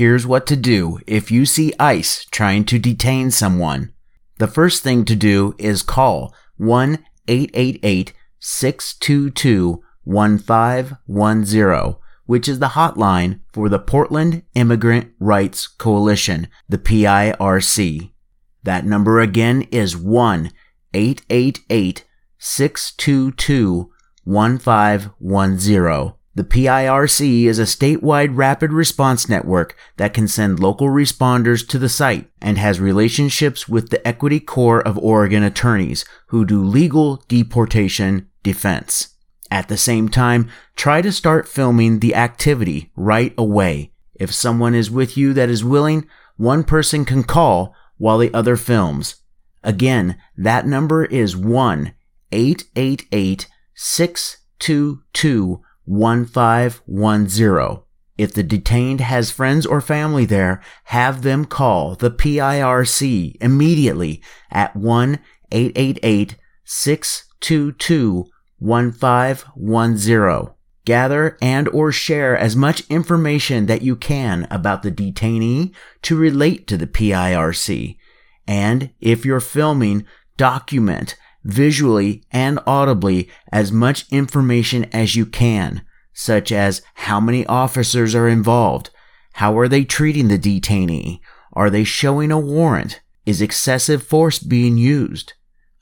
Here's what to do if you see ICE trying to detain someone. The first thing to do is call 1 888 622 1510, which is the hotline for the Portland Immigrant Rights Coalition, the PIRC. That number again is 1 888 622 1510. The PIRC is a statewide rapid response network that can send local responders to the site and has relationships with the Equity Corps of Oregon attorneys who do legal deportation defense. At the same time, try to start filming the activity right away. If someone is with you that is willing, one person can call while the other films. Again, that number is 1 888 622 1510. If the detained has friends or family there, have them call the PIRC immediately at 1 888 622 1510. Gather and or share as much information that you can about the detainee to relate to the PIRC. And if you're filming, document visually and audibly as much information as you can, such as how many officers are involved, how are they treating the detainee, are they showing a warrant, is excessive force being used,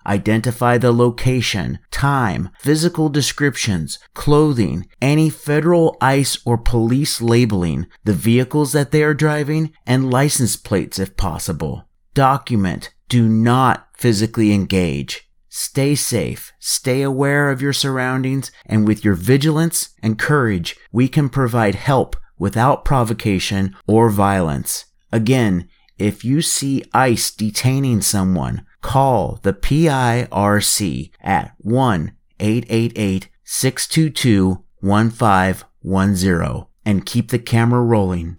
identify the location, time, physical descriptions, clothing, any federal ICE or police labeling, the vehicles that they are driving, and license plates if possible. Document. Do not physically engage. Stay safe, stay aware of your surroundings, and with your vigilance and courage, we can provide help without provocation or violence. Again, if you see ICE detaining someone, call the PIRC at 1 888 622 1510 and keep the camera rolling.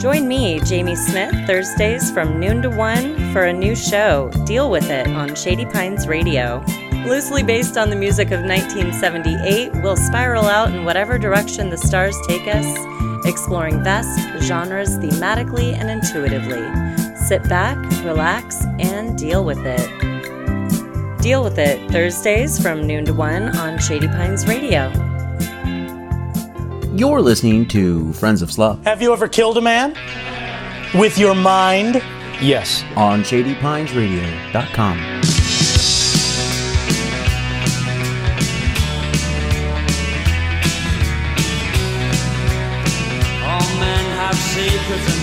Join me, Jamie Smith, Thursdays from noon to 1 for a new show, Deal With It, on Shady Pines Radio. Loosely based on the music of 1978, we'll spiral out in whatever direction the stars take us, exploring vast genres thematically and intuitively. Sit back, relax, and deal with it. Deal with It, Thursdays from noon to 1 on Shady Pines Radio. You're listening to Friends of Slop Have you ever killed a man? With your mind? Yes. on ShadyPinesRadio.com. All men have secrets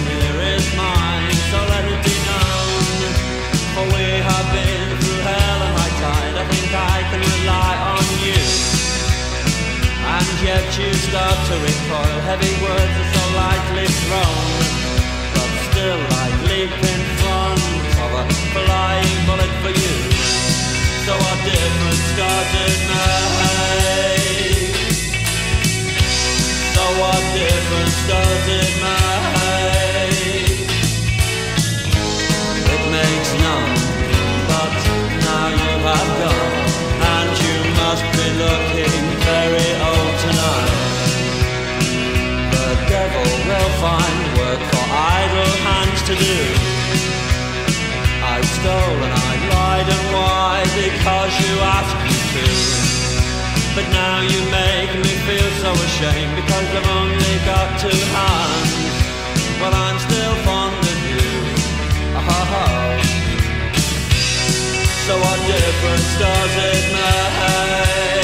yet you start to recoil, heavy words are so lightly thrown. But still I leap in front of a flying bullet for you. So what difference does it make? So what difference does it make? It makes none, but now you have gone, and you must be looking find work for idle hands to do. I stole and I lied and why? Because you asked me to. But now you make me feel so ashamed because I've only got two hands. Well, I'm still fond of you. Oh, so what difference does it make?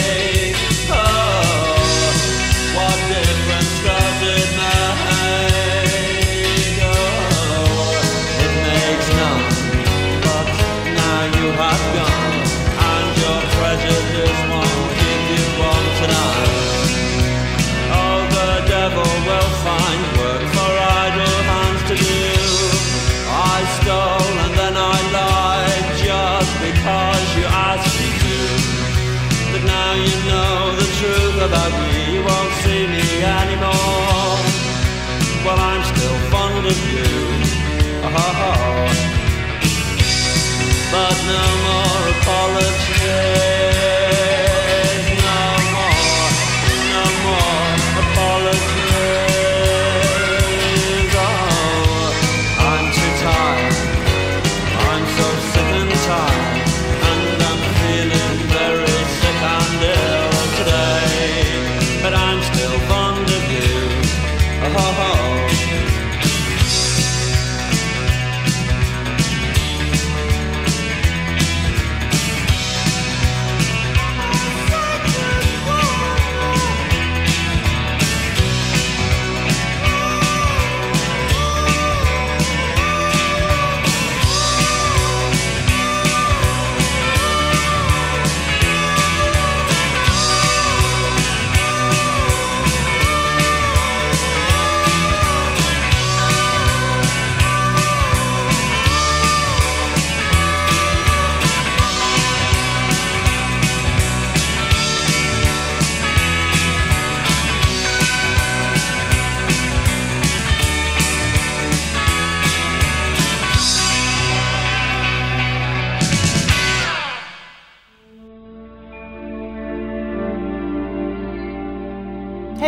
But no more apologies.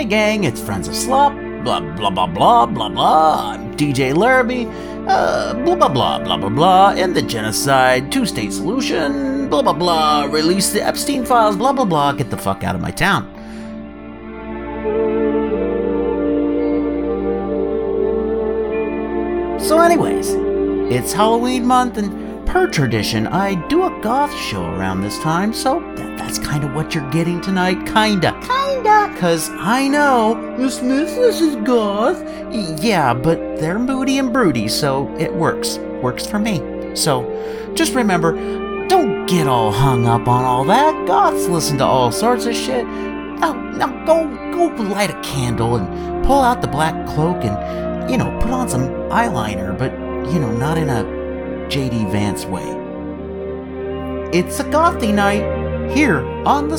Gang, it's Friends of Slop, blah blah blah blah blah blah. I'm DJ Larraby, uh, blah blah blah blah blah blah. End the genocide, two state solution, blah blah blah. Release the Epstein files, blah blah blah. Get the fuck out of my town. So, anyways, it's Halloween month, and per tradition, I do a goth show around this time, so that's kind of what you're getting tonight. Kinda. Kinda. Cause I know Miss Missless is goth. Yeah, but they're moody and broody, so it works. Works for me. So, just remember, don't get all hung up on all that. Goths listen to all sorts of shit. Now, now go, go light a candle and pull out the black cloak and, you know, put on some eyeliner, but, you know, not in a JD Vance way. It's a gothy night here on the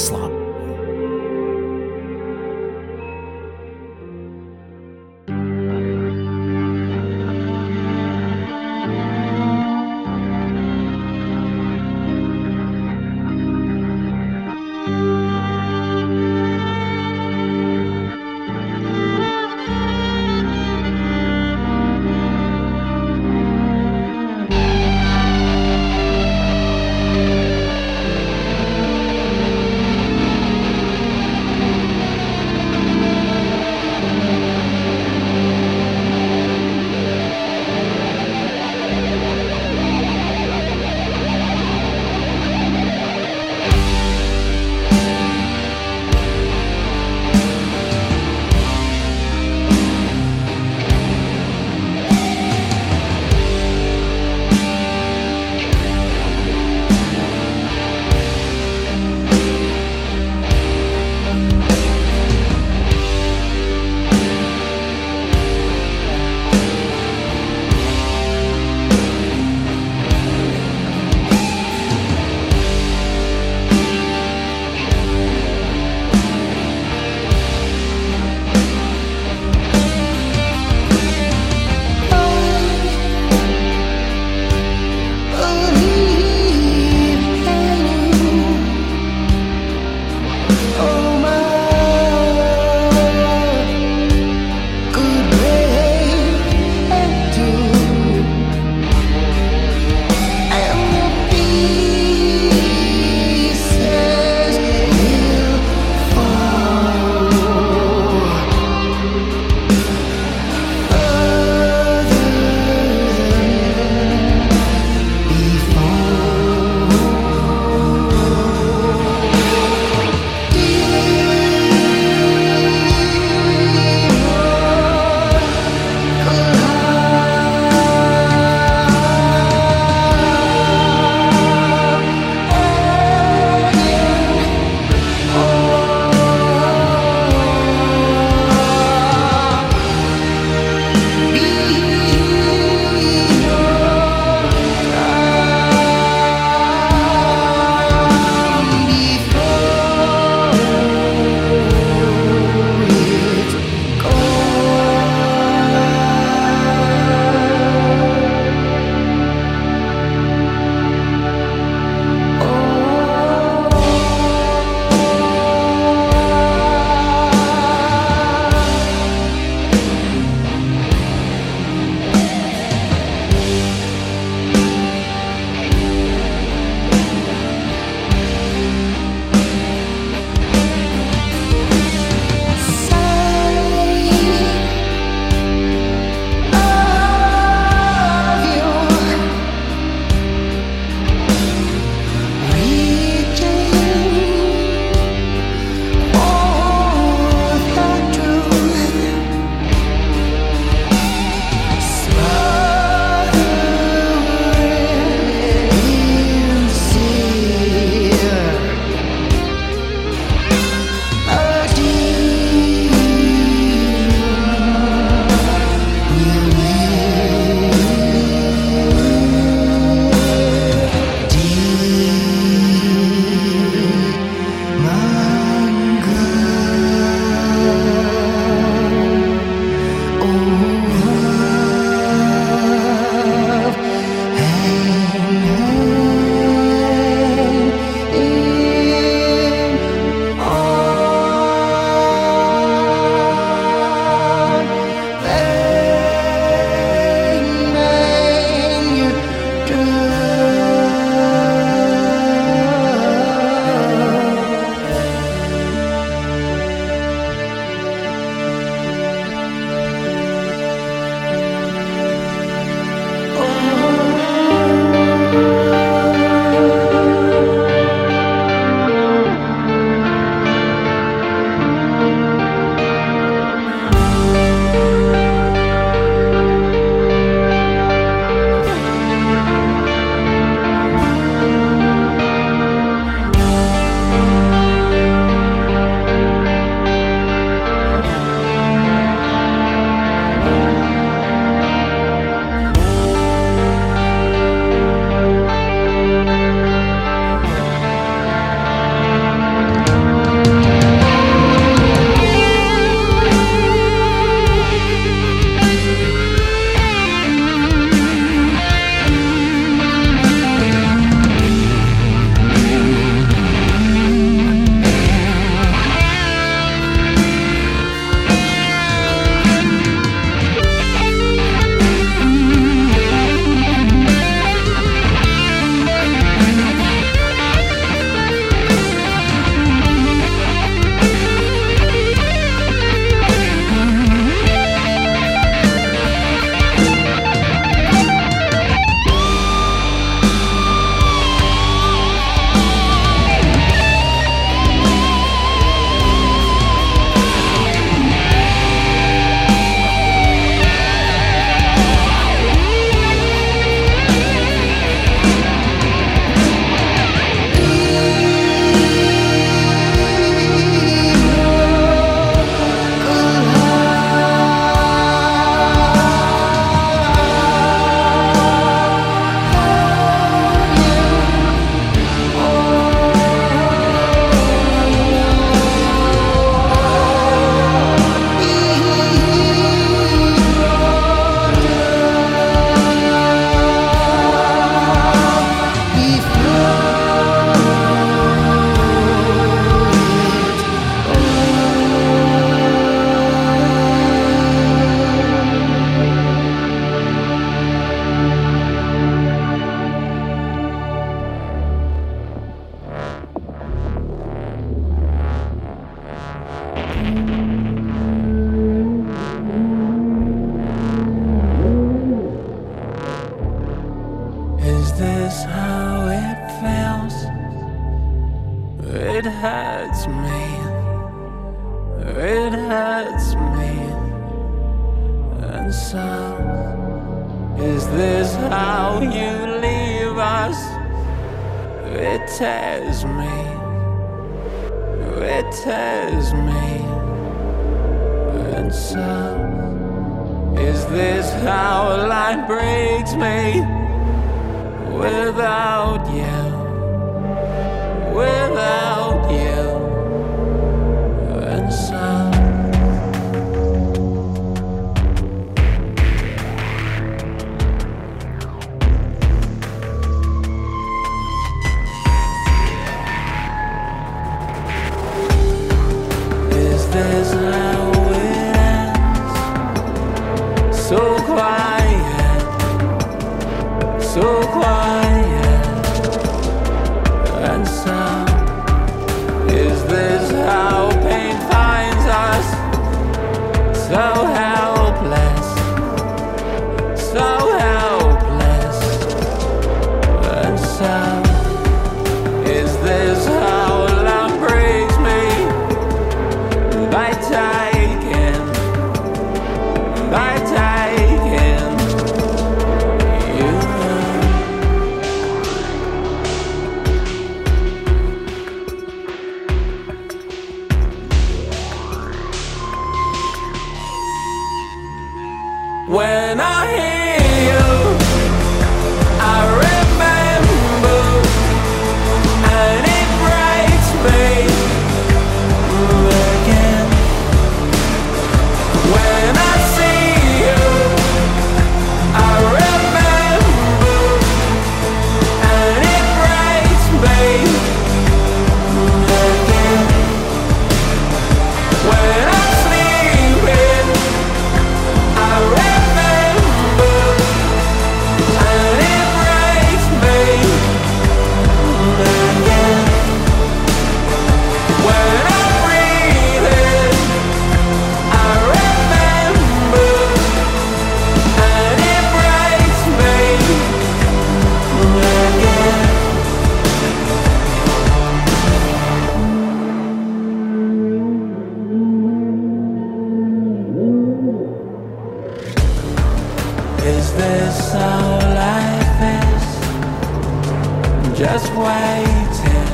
waiting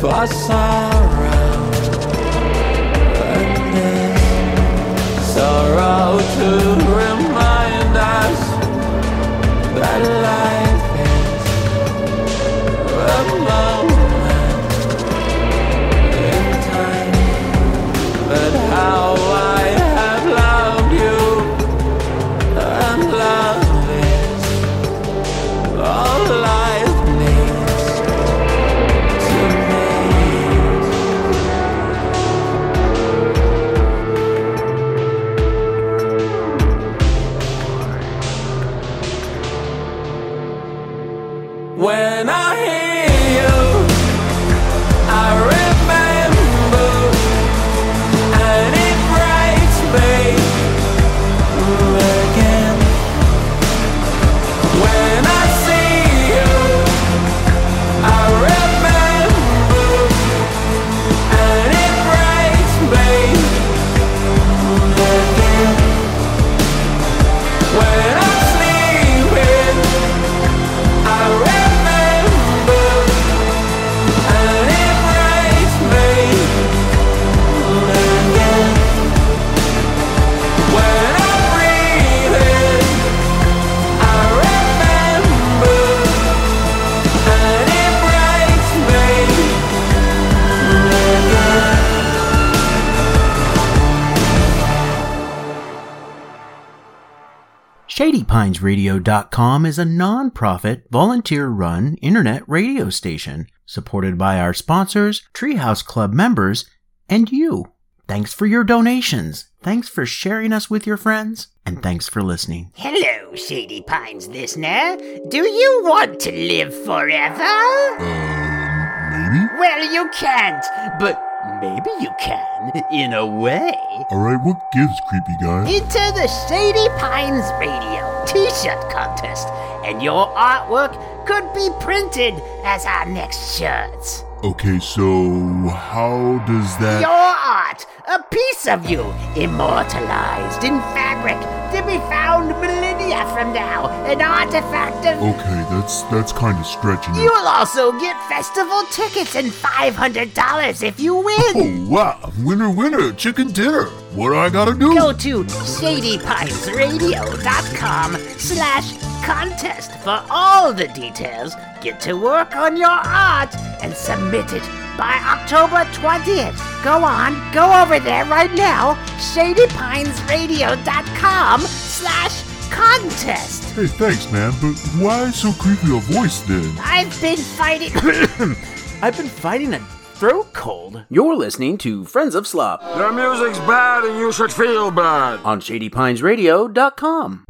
for sorrow and this sorrow to remind us that life. PinesRadio.com is a nonprofit, volunteer run internet radio station supported by our sponsors, Treehouse Club members, and you. Thanks for your donations. Thanks for sharing us with your friends. And thanks for listening. Hello, Shady Pines listener. Do you want to live forever? Um, maybe? Well, you can't, but maybe you can, in a way. Alright, what gives, creepy guy? Into the Shady Pines Radio t shirt contest, and your artwork could be printed as our next shirts. Okay, so how does that. Your art, a piece of you, immortalized in fabric to be found millennia from now, an artifact of. Okay, that's that's kind of stretching. It. You'll also get festival tickets and $500 if you win. Oh, wow. Winner, winner, chicken dinner. What I gotta do? Go to shadypinesradio.com slash contest for all the details. Get to work on your art and submit it by October 20th. Go on, go over there right now, shadypinesradio.com slash contest. Hey, thanks, man. But why so creepy a voice then? I've been fighting... I've been fighting a throat cold. You're listening to Friends of Slop Your music's bad and you should feel bad. on ShadyPinesRadio.com.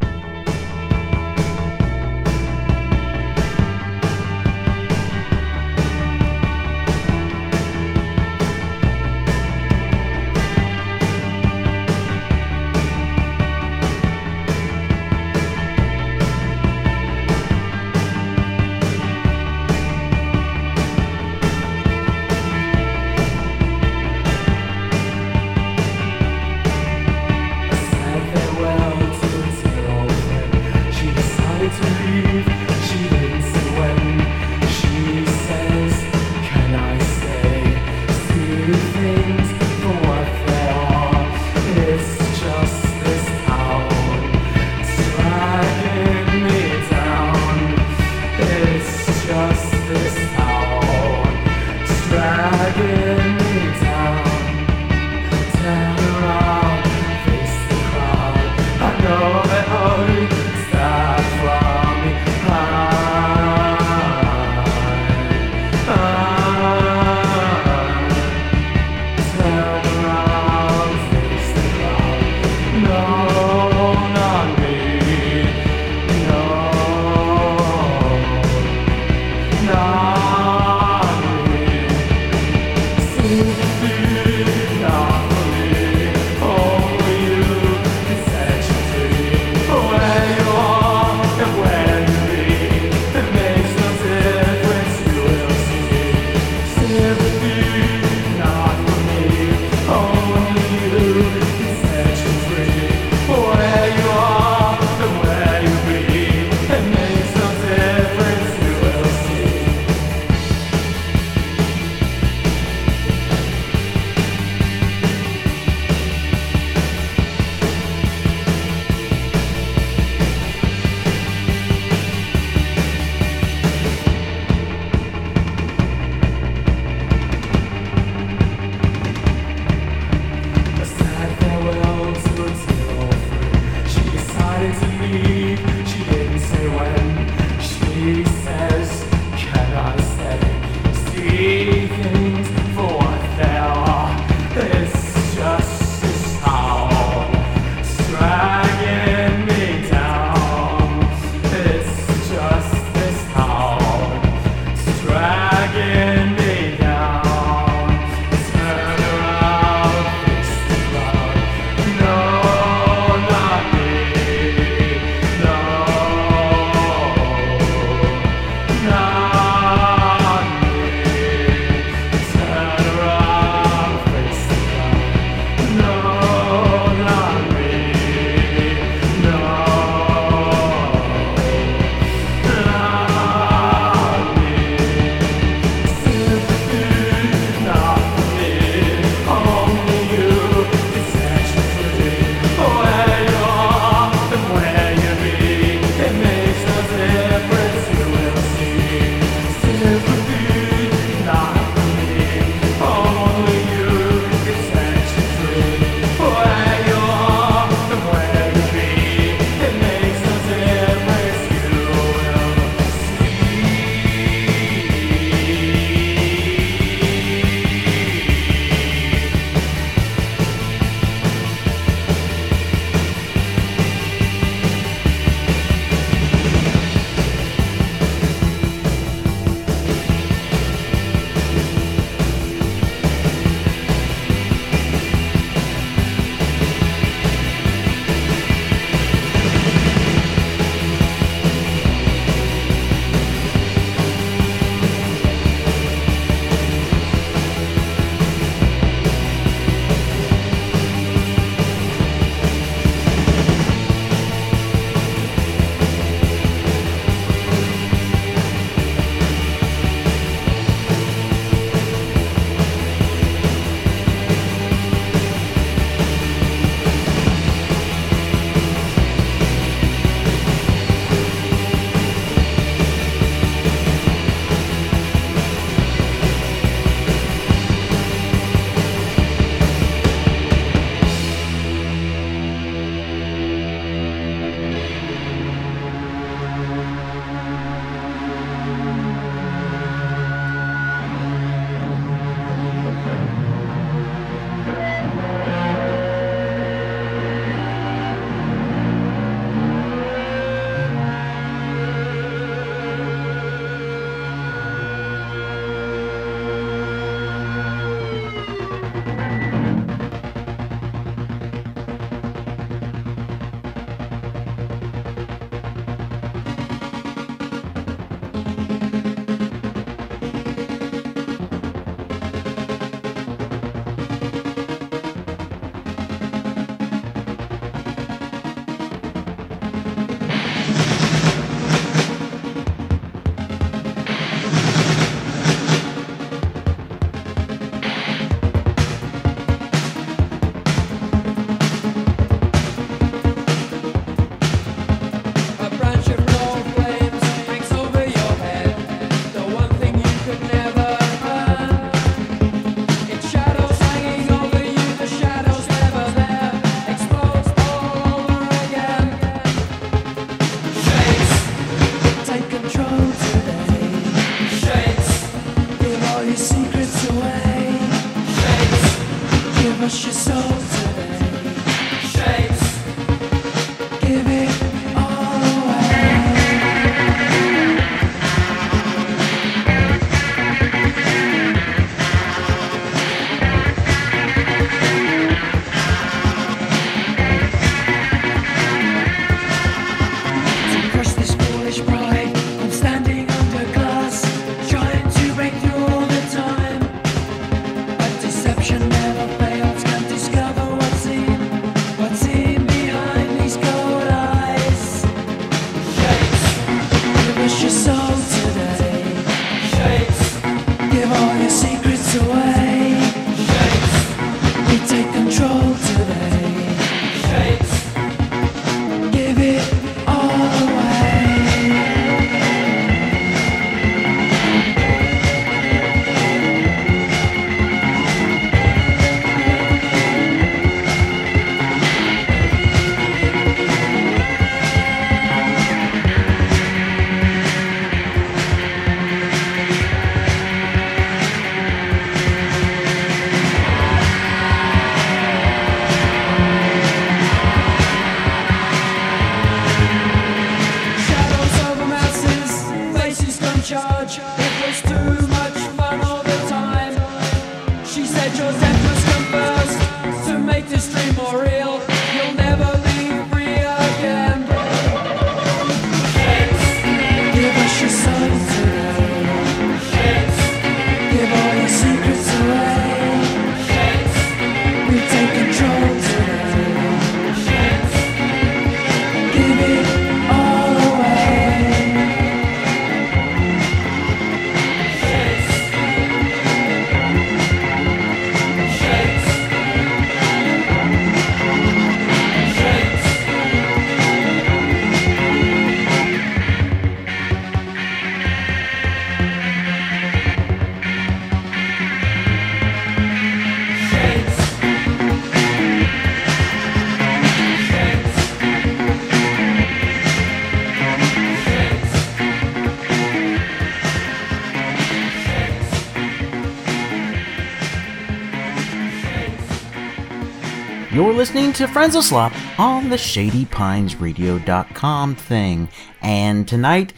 listening to Friends of Slop on the ShadyPinesRadio.com thing. And tonight,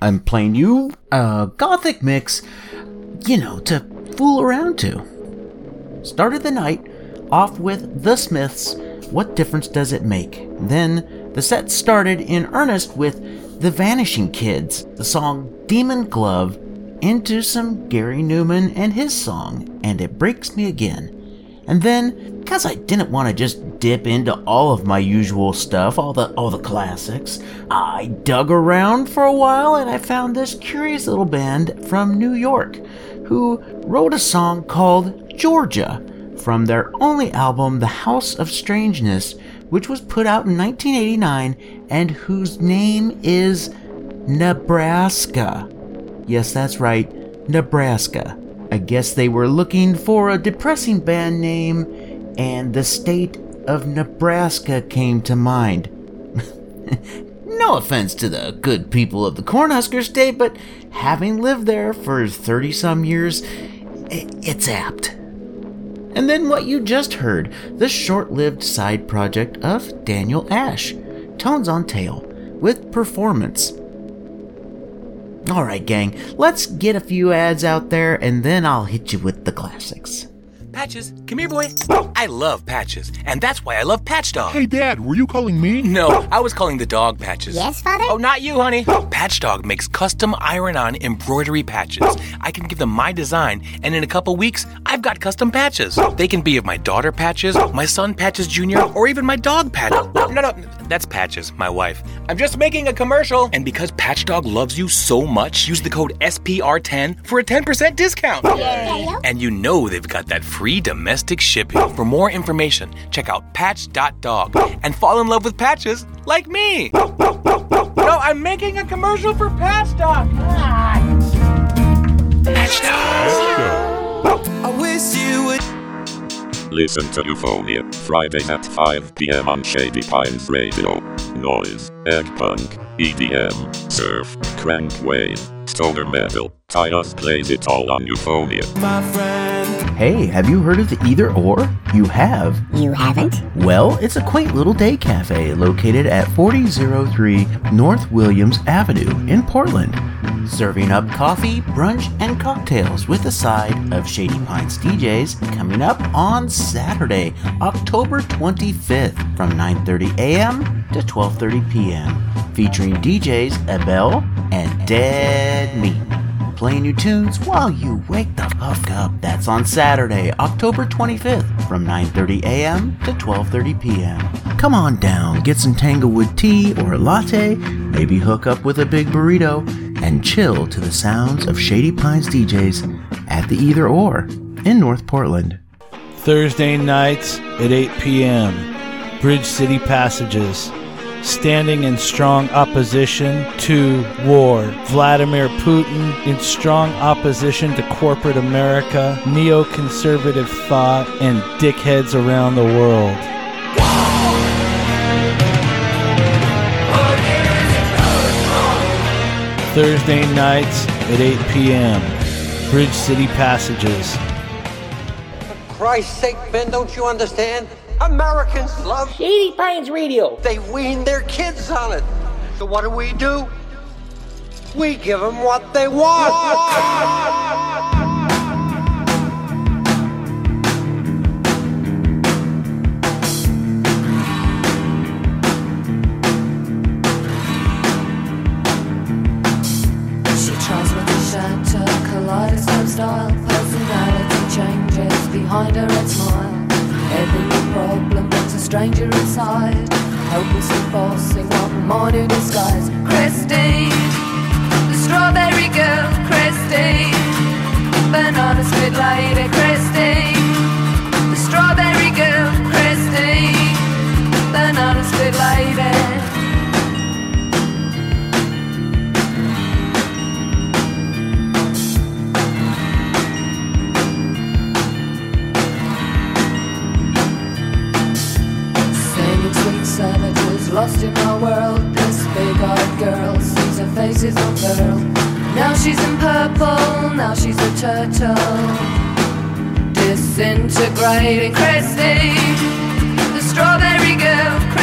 I'm playing you a gothic mix, you know, to fool around to. Started the night off with The Smiths, What Difference Does It Make? Then the set started in earnest with The Vanishing Kids, the song Demon Glove, into some Gary Numan and his song, And It Breaks Me Again. And then, because I didn't want to just dip into all of my usual stuff, all the all the classics, I dug around for a while and I found this curious little band from New York who wrote a song called Georgia from their only album The House of Strangeness, which was put out in 1989 and whose name is Nebraska. Yes, that's right, Nebraska. I guess they were looking for a depressing band name, and the state of Nebraska came to mind. no offense to the good people of the Cornhusker State, but having lived there for 30 some years, it's apt. And then what you just heard the short lived side project of Daniel Ash, Tones on Tail, with performance. Alright, gang, let's get a few ads out there and then I'll hit you with the classics. Patches, come here, boy. I love Patches, and that's why I love Patch Dog. Hey, Dad, were you calling me? No, I was calling the dog Patches. Yes, Father? Oh, not you, honey. Patch Dog makes custom iron on embroidery patches. I can give them my design, and in a couple weeks, I've got custom patches. They can be of my daughter Patches, my son Patches Jr., or even my dog Patch. No, no, that's Patches, my wife. I'm just making a commercial. And because Patch Dog loves you so much, use the code SPR10 for a 10% discount. Yay. And you know they've got that free domestic shipping. For more information, check out patch.dog and fall in love with patches like me. No, I'm making a commercial for Patch Dog. Patch Dog. I wish you would. Listen to Euphonia, Fridays at 5 p.m. on Shady Pines Radio. Noise, egg punk, EDM, surf, crank wave, stoner metal. Titus plays it all on Euphonia. My friend. Hey, have you heard of the Either Or? You have. You haven't? Well, it's a quaint little day cafe located at 4003 North Williams Avenue in Portland. Serving up coffee, brunch, and cocktails with a side of Shady Pines DJs coming up on Saturday, October 25th from 9:30 a.m. to 12:30 p.m. featuring DJs Abel and Dead Meat playing you tunes while you wake the fuck up. That's on Saturday, October 25th from 9:30 a.m. to 12:30 p.m. Come on down, get some Tanglewood tea or a latte, maybe hook up with a big burrito and chill to the sounds of Shady Pines DJs at the Either Or in North Portland. Thursday nights at 8 p.m. Bridge City Passages. Standing in strong opposition to war. Vladimir Putin in strong opposition to corporate America, neoconservative thought, and dickheads around the world. Thursday nights at 8 p.m. Bridge City Passages. For Christ's sake, Ben, don't you understand? Americans love Shady Pines Radio. They wean their kids on it. So what do we do? We give them what they want. She tries with a shatter, kaleidoscope style. Personality changes behind her red smile. Stranger inside. Hopelessly forcing on morning disguise. Christine, the strawberry girl, Christine. Banana split lady, Christine. lost in my world. This big-eyed girl sees her face is on pearl. Now she's in purple, now she's a turtle. Disintegrating Christy, the strawberry girl.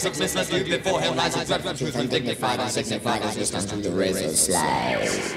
Six success as before him. Lies a dreadful truth undignified and signified as discussed the razor slides.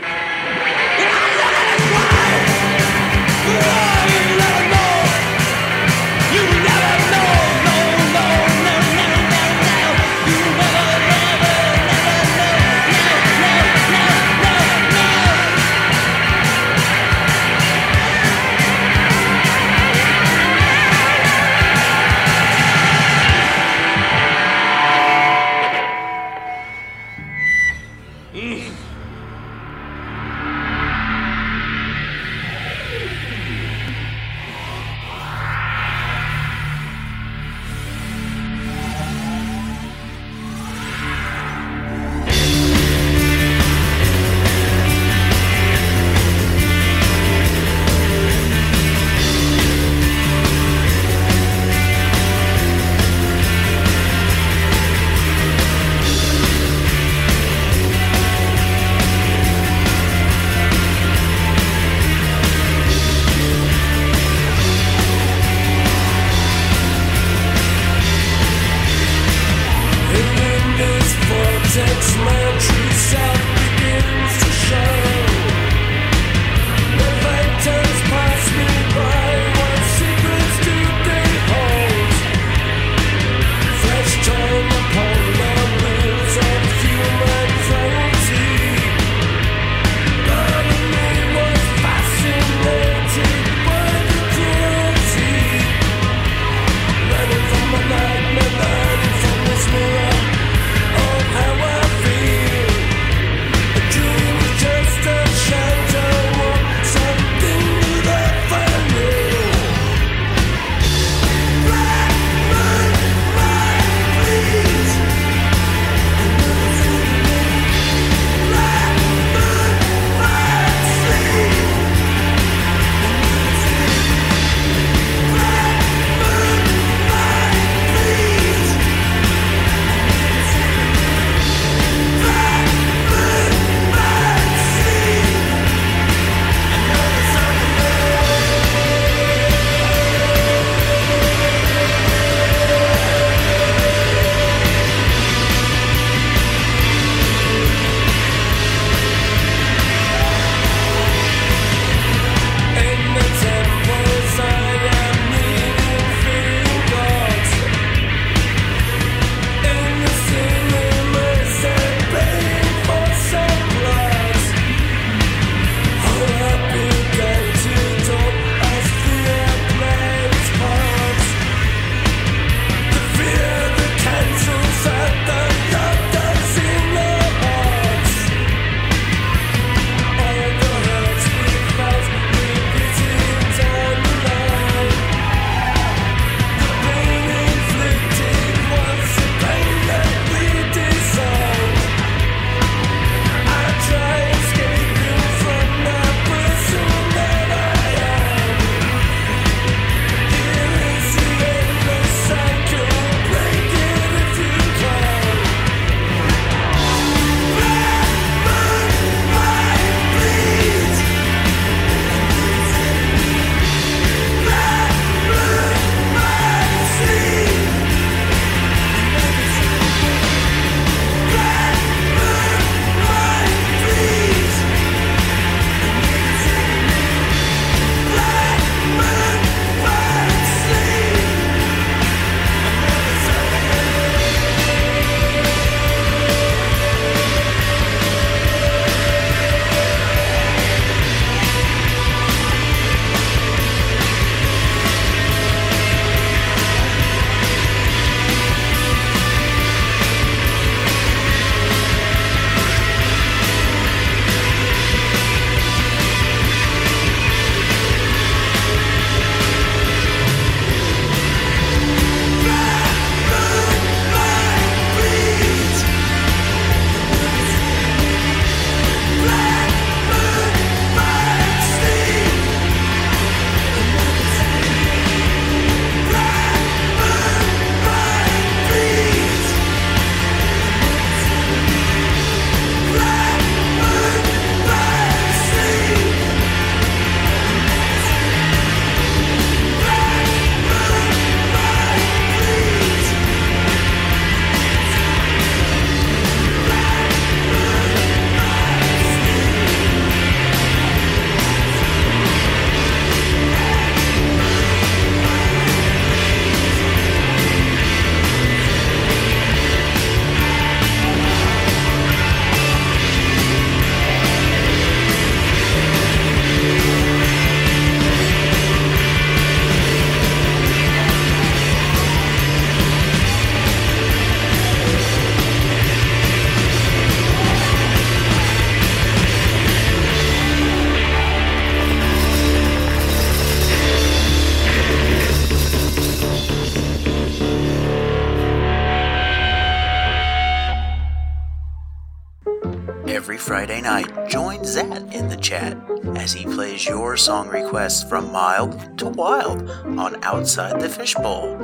As he plays your song requests from mild to wild on Outside the Fishbowl.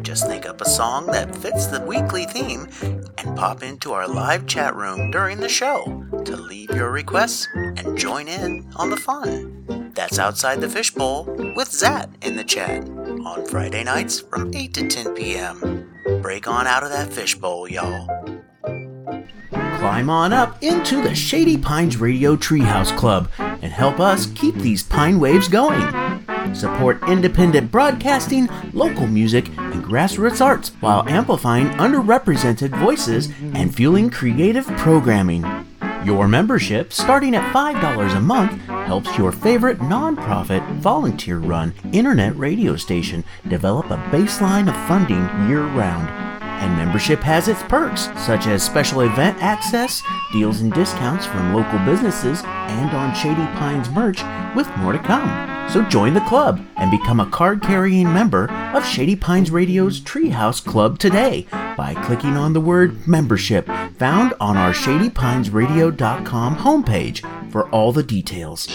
Just think up a song that fits the weekly theme and pop into our live chat room during the show to leave your requests and join in on the fun. That's Outside the Fishbowl with Zat in the chat on Friday nights from 8 to 10 p.m. Break on out of that fishbowl, y'all. Climb on up into the Shady Pines Radio Treehouse Club and help us keep these pine waves going. Support independent broadcasting, local music, and grassroots arts while amplifying underrepresented voices and fueling creative programming. Your membership, starting at $5 a month, helps your favorite nonprofit, volunteer run internet radio station develop a baseline of funding year round. And membership has its perks, such as special event access, deals and discounts from local businesses, and on Shady Pines merch, with more to come. So join the club and become a card carrying member of Shady Pines Radio's Treehouse Club today by clicking on the word membership found on our shadypinesradio.com homepage for all the details.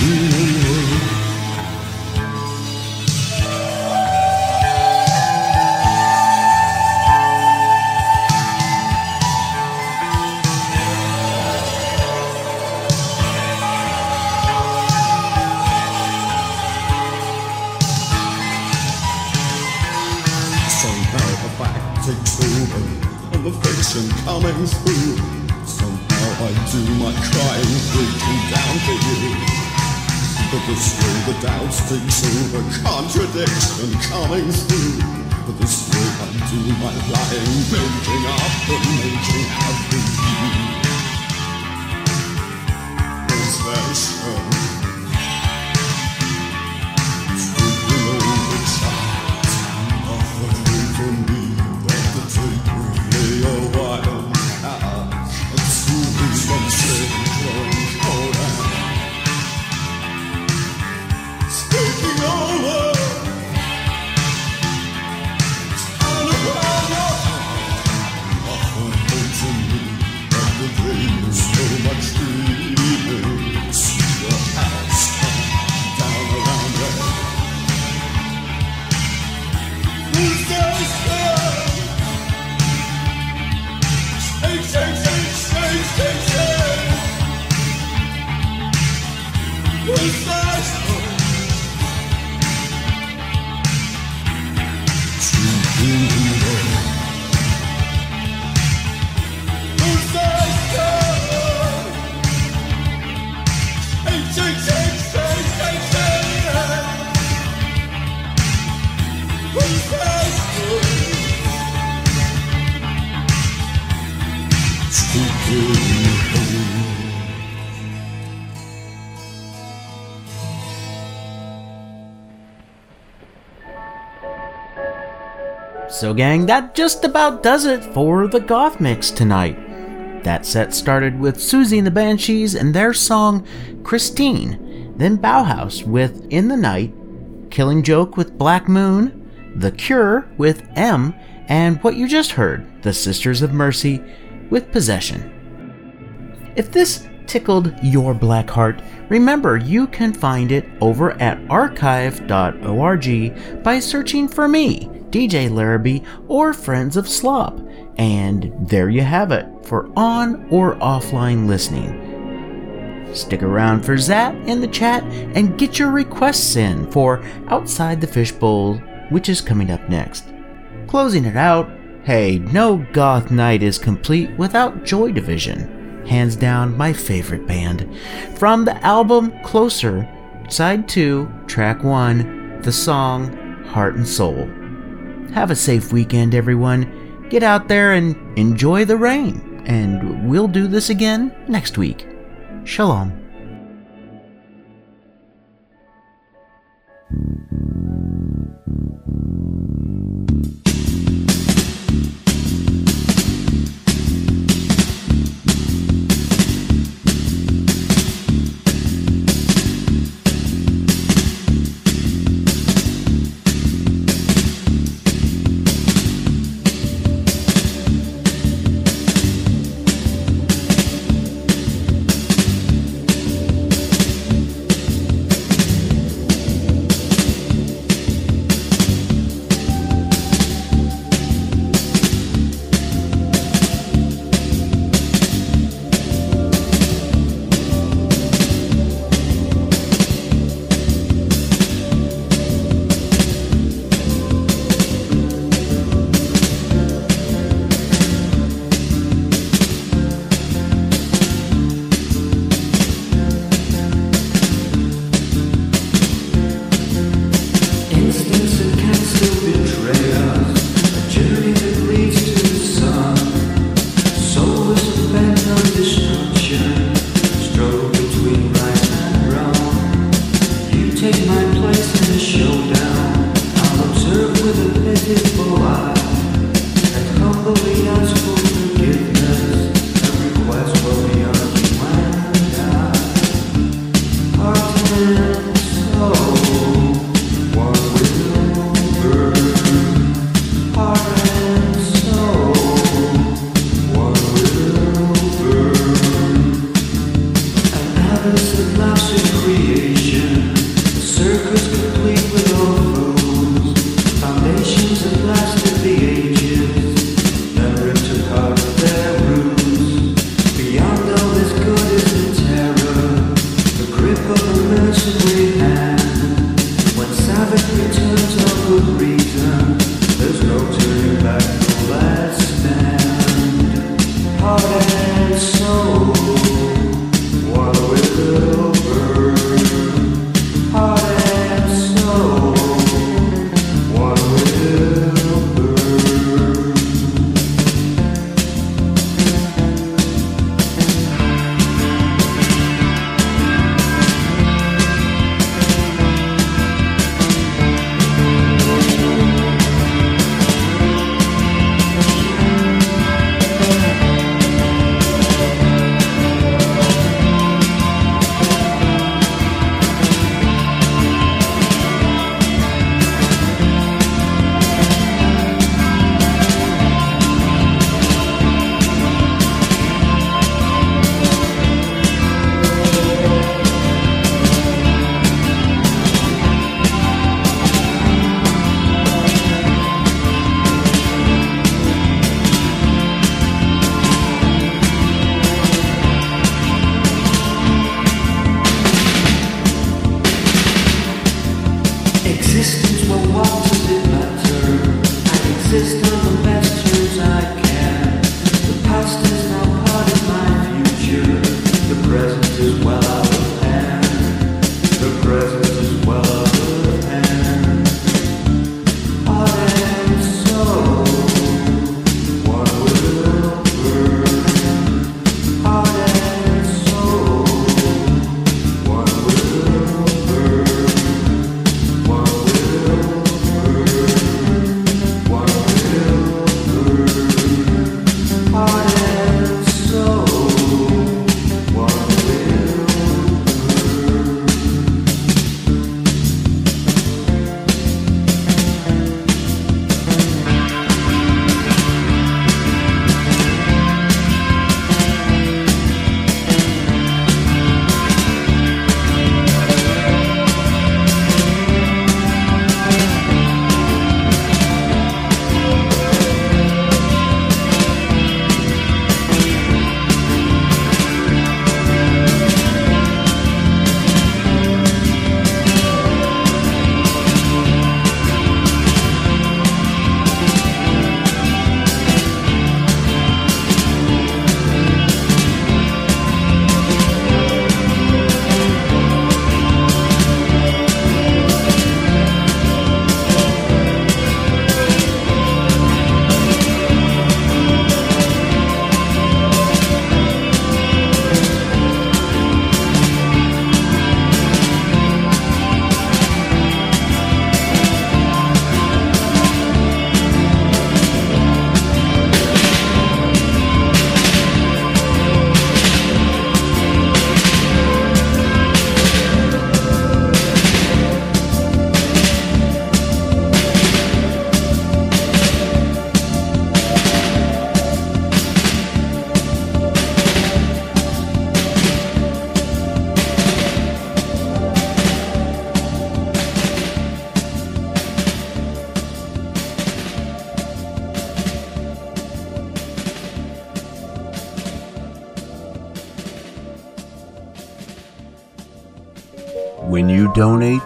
Taking So, gang, that just about does it for the Goth Mix tonight. That set started with Siouxsie and the Banshees and their song Christine, then Bauhaus with In the Night, Killing Joke with Black Moon, The Cure with M, and what you just heard, The Sisters of Mercy with Possession. If this tickled your black heart, remember you can find it over at archive.org by searching for me, DJ Larraby, or Friends of Slop. And there you have it for on or offline listening. Stick around for Zat in the chat and get your requests in for Outside the Fishbowl, which is coming up next. Closing it out, hey, no goth night is complete without Joy Division. Hands down, my favorite band. From the album Closer, Side 2, Track 1, the song Heart and Soul. Have a safe weekend, everyone. Get out there and enjoy the rain. And we'll do this again next week. Shalom.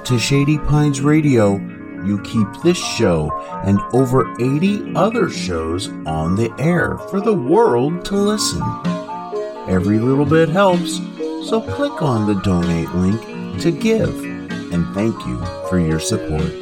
To Shady Pines Radio, you keep this show and over 80 other shows on the air for the world to listen. Every little bit helps, so click on the donate link to give. And thank you for your support.